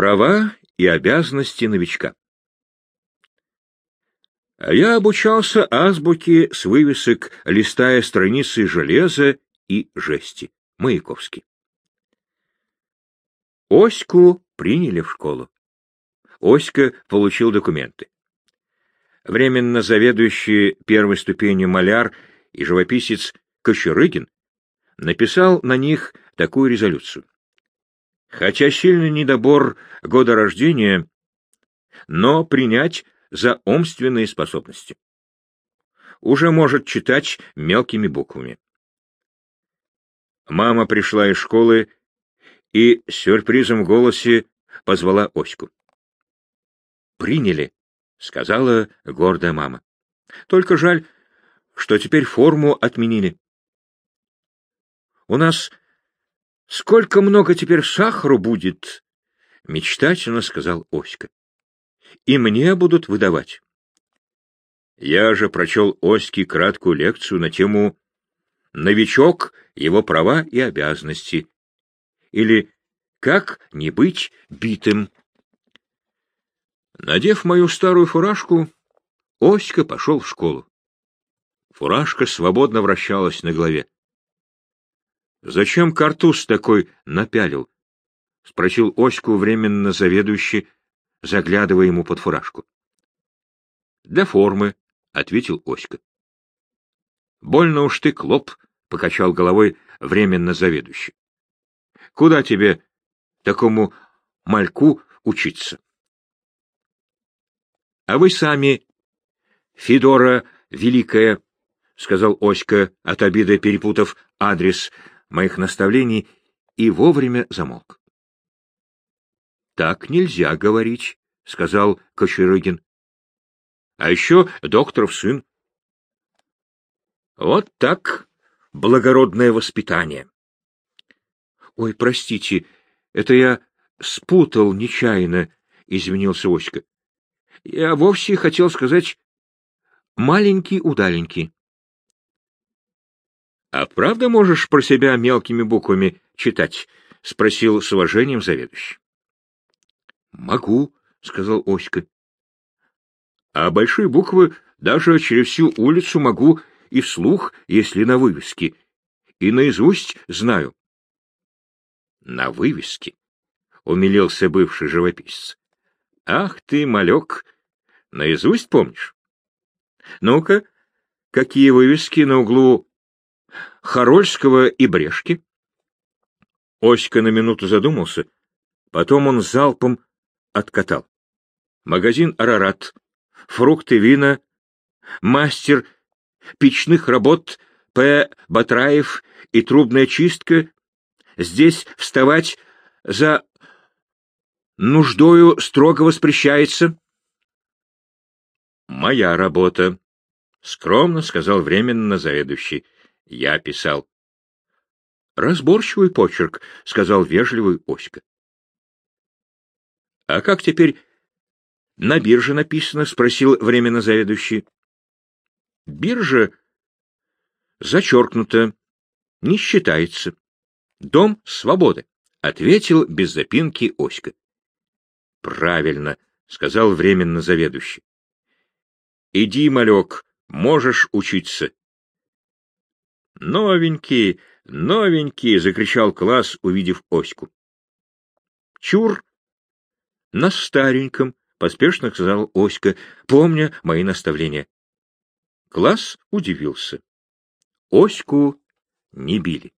Права и обязанности новичка. А я обучался азбуке с вывесок, листая страницы железа и жести. Маяковский. Оську приняли в школу. Оська получил документы. Временно заведующий первой ступенью маляр и живописец Кочерыгин написал на них такую резолюцию. Хотя сильный недобор года рождения, но принять за умственные способности. Уже может читать мелкими буквами. Мама пришла из школы и с сюрпризом в голосе позвала Оську. «Приняли», — сказала гордая мама. «Только жаль, что теперь форму отменили. У нас сколько много теперь сахару будет, — мечтательно сказал Оська. И мне будут выдавать. Я же прочел Оське краткую лекцию на тему «Новичок, его права и обязанности» или «Как не быть битым». Надев мою старую фуражку, Оська пошел в школу. Фуражка свободно вращалась на голове. — Зачем картуз такой напялил? — спросил Оську временно заведующий, заглядывая ему под фуражку. — Для формы, — ответил Оська. — Больно уж ты, клоп, — покачал головой временно заведующий. — Куда тебе, такому мальку, учиться? — А вы сами, Федора Великая, — сказал Оська, от обиды перепутав адрес моих наставлений, и вовремя замолк. — Так нельзя говорить, — сказал Кочерыгин. — А еще докторов сын. — Вот так благородное воспитание. — Ой, простите, это я спутал нечаянно, — извинился Оська. — Я вовсе хотел сказать маленький-удаленький. — А правда можешь про себя мелкими буквами читать? — спросил с уважением заведующий. — Могу, — сказал Оська. — А большие буквы даже через всю улицу могу и вслух, если на вывеске, и наизусть знаю. — На вывеске? — умилился бывший живописец. — Ах ты, малек, наизусть помнишь? Ну-ка, какие вывески на углу Харольского и Брешки. Оська на минуту задумался, потом он залпом откатал. Магазин «Арарат», фрукты, вина, мастер печных работ П. Батраев и трубная чистка. Здесь вставать за нуждою строго воспрещается. «Моя работа», — скромно сказал временно заведующий. Я писал. Разборчивый почерк, — сказал вежливый Оська. — А как теперь на бирже написано? — спросил временно заведующий. — Биржа зачеркнута, не считается. Дом свободы, — ответил без запинки Оська. — Правильно, — сказал временно заведующий. — Иди, малек, можешь учиться. «Новенькие, новенькие!» — закричал класс, увидев Оську. «Чур!» «На стареньком!» — поспешно сказал Оська, помня мои наставления. Класс удивился. Оську не били.